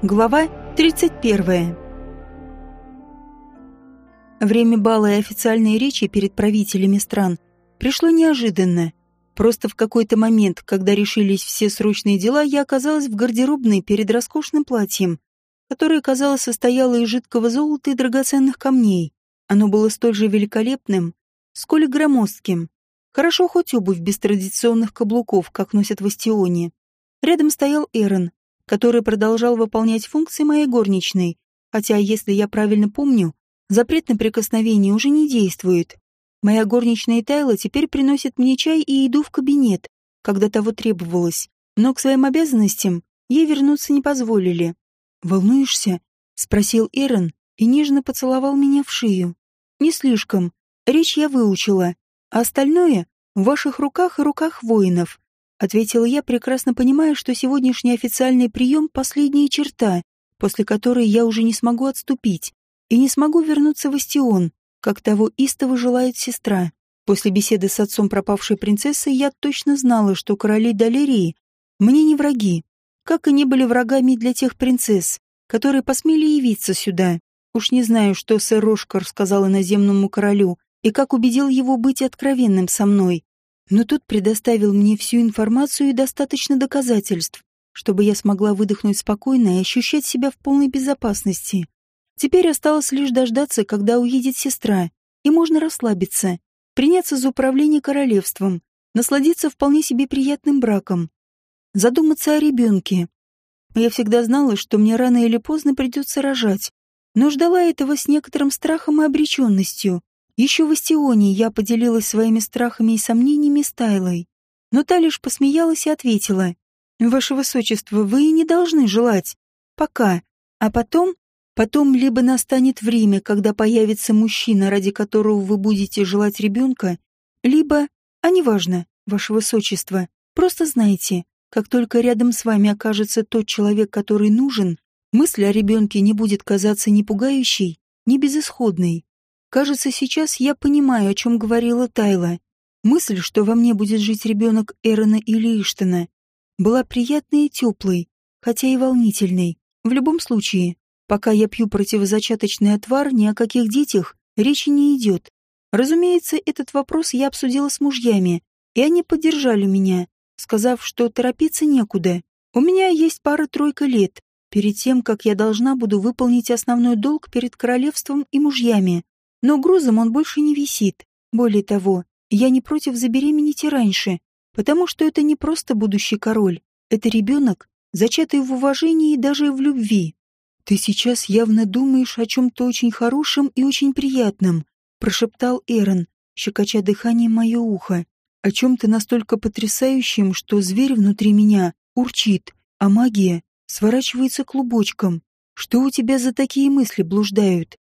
Глава 31. Время бала и официальной речи перед правителями стран пришло неожиданно. Просто в какой-то момент, когда решились все срочные дела, я оказалась в гардеробной перед роскошным платьем, которое, казалось, состояло из жидкого золота и драгоценных камней. Оно было столь же великолепным, сколь и громоздким. Хорошо хоть обувь без традиционных каблуков, как носят в Астионе. Рядом стоял Эрон, который продолжал выполнять функции моей горничной, хотя, если я правильно помню, запрет на прикосновение уже не действует. Моя горничная Тайла теперь приносит мне чай и еду в кабинет, когда того требовалось, но к своим обязанностям ей вернуться не позволили. «Волнуешься?» — спросил Эрон и нежно поцеловал меня в шею. «Не слишком. Речь я выучила, а остальное — в ваших руках и руках воинов ответила я, прекрасно понимая, что сегодняшний официальный прием — последняя черта, после которой я уже не смогу отступить и не смогу вернуться в Астион, как того истово желает сестра. После беседы с отцом пропавшей принцессы я точно знала, что короли Далерии мне не враги, как и не были врагами для тех принцесс, которые посмели явиться сюда. Уж не знаю, что сэр Рошкар сказал иноземному королю и как убедил его быть откровенным со мной но тот предоставил мне всю информацию и достаточно доказательств, чтобы я смогла выдохнуть спокойно и ощущать себя в полной безопасности. Теперь осталось лишь дождаться, когда уедет сестра, и можно расслабиться, приняться за управление королевством, насладиться вполне себе приятным браком, задуматься о ребенке. Я всегда знала, что мне рано или поздно придется рожать, но ждала этого с некоторым страхом и обреченностью. Еще в Астионе я поделилась своими страхами и сомнениями с Тайлой. Но та лишь посмеялась и ответила. «Ваше Высочество, вы не должны желать. Пока. А потом... Потом либо настанет время, когда появится мужчина, ради которого вы будете желать ребенка, либо... А неважно, Ваше Высочество. Просто знайте, как только рядом с вами окажется тот человек, который нужен, мысль о ребенке не будет казаться ни пугающей, ни безысходной. Кажется, сейчас я понимаю, о чем говорила Тайла. Мысль, что во мне будет жить ребенок Эрона или Иштона, была приятной и теплой, хотя и волнительной. В любом случае, пока я пью противозачаточный отвар, ни о каких детях речи не идет. Разумеется, этот вопрос я обсудила с мужьями, и они поддержали меня, сказав, что торопиться некуда. У меня есть пара-тройка лет, перед тем, как я должна буду выполнить основной долг перед королевством и мужьями. Но грузом он больше не висит. Более того, я не против забеременеть и раньше, потому что это не просто будущий король, это ребенок, зачатый в уважении и даже в любви. Ты сейчас явно думаешь о чем-то очень хорошем и очень приятном, прошептал Эрон, щекоча дыханием мое ухо. О чем-то настолько потрясающем, что зверь внутри меня урчит, а магия сворачивается клубочком. Что у тебя за такие мысли блуждают?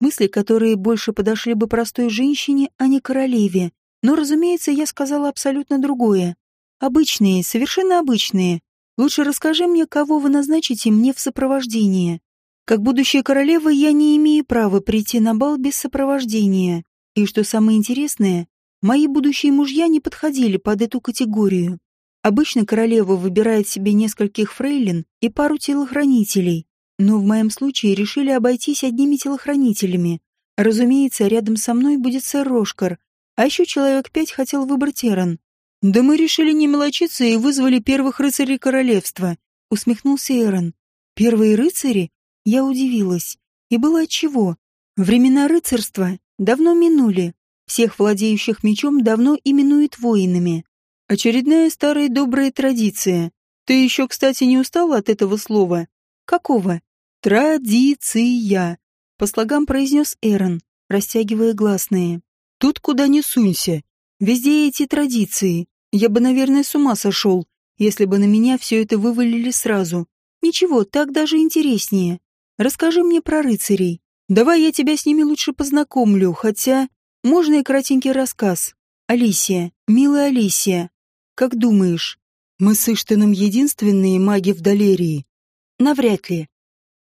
Мысли, которые больше подошли бы простой женщине, а не королеве. Но, разумеется, я сказала абсолютно другое. Обычные, совершенно обычные. Лучше расскажи мне, кого вы назначите мне в сопровождение. Как будущая королева я не имею права прийти на бал без сопровождения. И что самое интересное, мои будущие мужья не подходили под эту категорию. Обычно королева выбирает себе нескольких фрейлин и пару телохранителей, но в моем случае решили обойтись одними телохранителями. Разумеется, рядом со мной будет сэр Рошкар, а еще человек пять хотел выбрать Эрон. «Да мы решили не мелочиться и вызвали первых рыцарей королевства», — усмехнулся Эрон. «Первые рыцари?» Я удивилась. И было отчего. Времена рыцарства давно минули. Всех владеющих мечом давно именуют воинами. Очередная старая добрая традиция. Ты еще, кстати, не устал от этого слова? Какого? «Традиция», — по слогам произнес Эрон, растягивая гласные. «Тут куда ни сунься. Везде эти традиции. Я бы, наверное, с ума сошел, если бы на меня все это вывалили сразу. Ничего, так даже интереснее. Расскажи мне про рыцарей. Давай я тебя с ними лучше познакомлю, хотя... Можно и кратенький рассказ. Алисия, милая Алисия, как думаешь, мы с Иштином единственные маги в Далерии? Навряд ли. —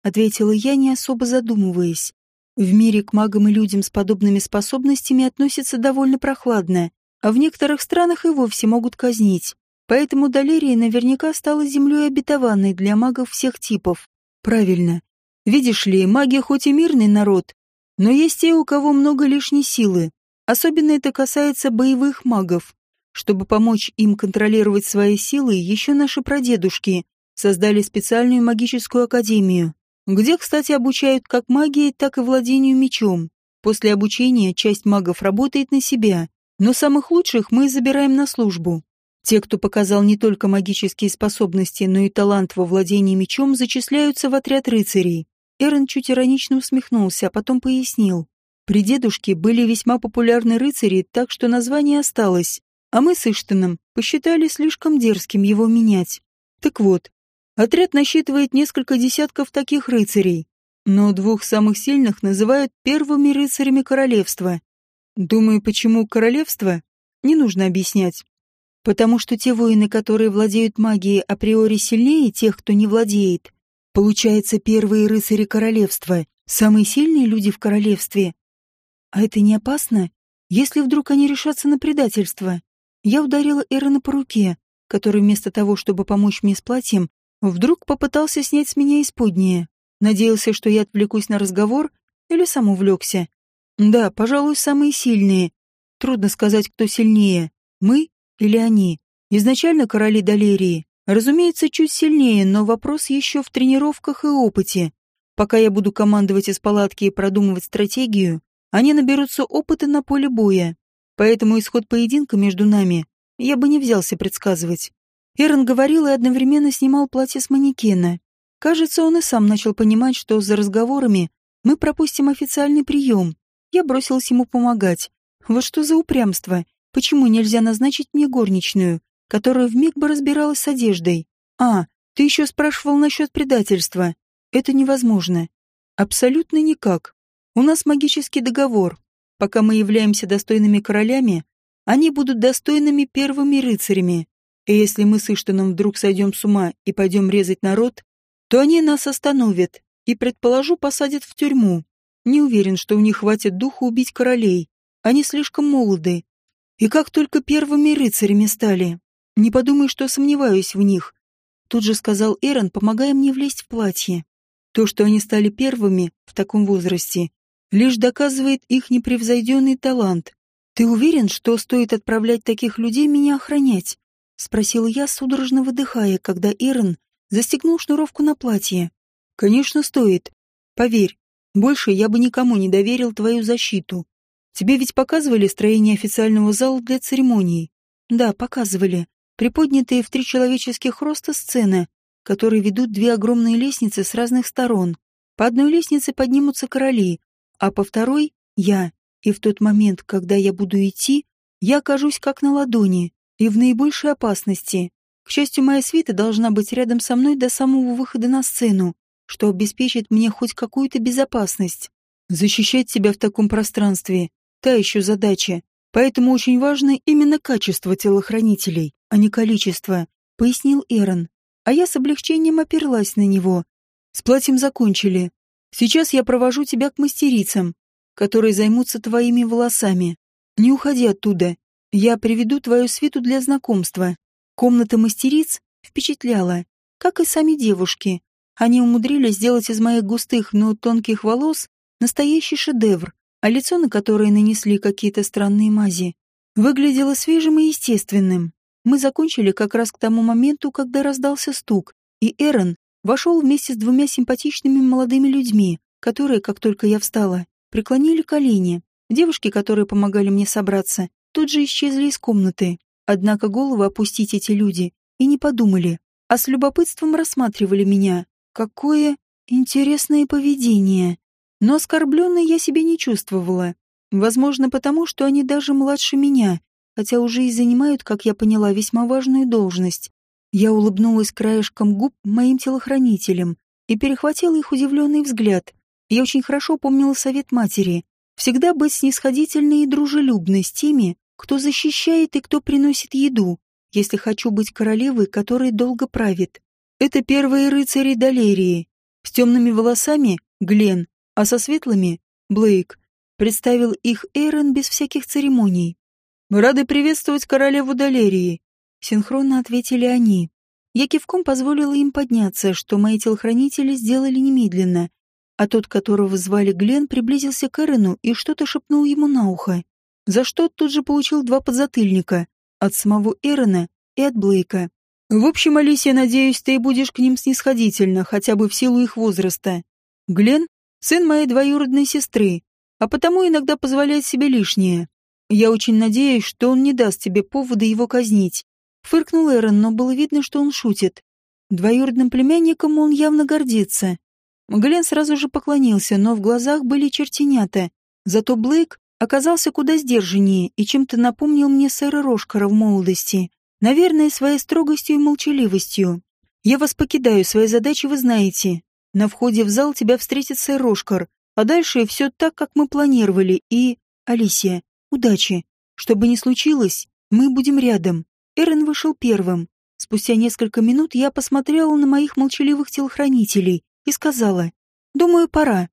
ответила я, не особо задумываясь. В мире к магам и людям с подобными способностями относятся довольно прохладно, а в некоторых странах и вовсе могут казнить. Поэтому Далерия наверняка стала землей обетованной для магов всех типов. Правильно. Видишь ли, маги хоть и мирный народ, но есть те, у кого много лишней силы. Особенно это касается боевых магов. Чтобы помочь им контролировать свои силы, еще наши прадедушки создали специальную магическую академию, где, кстати, обучают как магии, так и владению мечом. После обучения часть магов работает на себя, но самых лучших мы забираем на службу. Те, кто показал не только магические способности, но и талант во владении мечом, зачисляются в отряд рыцарей. Эрен чуть иронично усмехнулся, а потом пояснил. При дедушке были весьма популярны рыцари, так что название осталось, а мы с Иштоном посчитали слишком дерзким его менять. Так вот, отряд насчитывает несколько десятков таких рыцарей, но двух самых сильных называют первыми рыцарями королевства. Думаю, почему королевство? Не нужно объяснять. Потому что те воины, которые владеют магией, априори сильнее тех, кто не владеет. Получается, первые рыцари королевства, самые сильные люди в королевстве. А это не опасно, если вдруг они решатся на предательство? Я ударила Эрона по руке, который вместо того, чтобы помочь мне с платьем, вдруг попытался снять с меня исподнее. Надеялся, что я отвлекусь на разговор или сам увлекся. Да, пожалуй, самые сильные. Трудно сказать, кто сильнее, мы или они. Изначально короли Далерии, разумеется, чуть сильнее, но вопрос еще в тренировках и опыте. Пока я буду командовать из палатки и продумывать стратегию, они наберутся опыта на поле боя. Поэтому исход поединка между нами я бы не взялся предсказывать. Эрон говорил и одновременно снимал платье с манекена. Кажется, он и сам начал понимать, что за разговорами мы пропустим официальный прием. Я бросилась ему помогать. Вот что за упрямство. Почему нельзя назначить мне горничную, которая вмиг бы разбиралась с одеждой? А, ты еще спрашивал насчет предательства. Это невозможно. Абсолютно никак. У нас магический договор. Пока мы являемся достойными королями, они будут достойными первыми рыцарями. И если мы с Иштаном вдруг сойдем с ума и пойдем резать народ, то они нас остановят и, предположу, посадят в тюрьму. Не уверен, что у них хватит духу убить королей. Они слишком молоды. И как только первыми рыцарями стали. Не подумай, что сомневаюсь в них. Тут же сказал Эрон, помогая мне влезть в платье. То, что они стали первыми в таком возрасте, лишь доказывает их непревзойденный талант. Ты уверен, что стоит отправлять таких людей меня охранять? Спросила я, судорожно выдыхая, когда Эрон Застегнул шнуровку на платье. Конечно, стоит. Поверь, больше я бы никому не доверил твою защиту. Тебе ведь показывали строение официального зала для церемоний? Да, показывали. Приподнятые в три человеческих роста сцены, которые ведут две огромные лестницы с разных сторон. По одной лестнице поднимутся короли, а по второй — я. И в тот момент, когда я буду идти, я окажусь как на ладони и в наибольшей опасности. К счастью, моя свита должна быть рядом со мной до самого выхода на сцену, что обеспечит мне хоть какую-то безопасность. Защищать себя в таком пространстве — та еще задача. Поэтому очень важно именно качество телохранителей, а не количество, — пояснил Эрон. А я с облегчением оперлась на него. С платьем закончили. Сейчас я провожу тебя к мастерицам, которые займутся твоими волосами. Не уходи оттуда. Я приведу твою свиту для знакомства. Комната мастериц впечатляла, как и сами девушки. Они умудрились сделать из моих густых, но тонких волос настоящий шедевр, а лицо, на которое нанесли какие-то странные мази, выглядело свежим и естественным. Мы закончили как раз к тому моменту, когда раздался стук, и Эрон вошел вместе с двумя симпатичными молодыми людьми, которые, как только я встала, преклонили колени. Девушки, которые помогали мне собраться, тут же исчезли из комнаты. Однако голову опустить эти люди и не подумали, а с любопытством рассматривали меня. Какое интересное поведение. Но оскорбленной я себя не чувствовала. Возможно, потому, что они даже младше меня, хотя уже и занимают, как я поняла, весьма важную должность. Я улыбнулась краешком губ моим телохранителям и перехватила их удивленный взгляд. Я очень хорошо помнила совет матери. Всегда быть снисходительной и дружелюбной с теми, кто защищает и кто приносит еду, если хочу быть королевой, которая долго правит. Это первые рыцари Далерии. С темными волосами — Глен, а со светлыми — Блейк. Представил их Эйрон без всяких церемоний. «Мы рады приветствовать королеву Далерии», — синхронно ответили они. Я кивком позволила им подняться, что мои телохранители сделали немедленно, а тот, которого звали Глен, приблизился к Эрену и что-то шепнул ему на ухо, за что тут же получил два подзатыльника от самого Эрена и от Блейка. В общем, Алисия, надеюсь, ты будешь к ним снисходительно, хотя бы в силу их возраста. Глен — сын моей двоюродной сестры, а потому иногда позволяет себе лишнее. Я очень надеюсь, что он не даст тебе повода его казнить. Фыркнул Эрон, но было видно, что он шутит. Двоюродным племянником он явно гордится. Глен сразу же поклонился, но в глазах были чертенята. Зато Блейк оказался куда сдержаннее и чем-то напомнил мне сэра Рошкара в молодости. Наверное, своей строгостью и молчаливостью. Я вас покидаю, свои задачи вы знаете. На входе в зал тебя встретит сэр Рошкар, а дальше все так, как мы планировали, и... Алисия, удачи. Что бы ни случилось, мы будем рядом. Эрен вышел первым. Спустя несколько минут я посмотрела на моих молчаливых телохранителей и сказала, «Думаю, пора.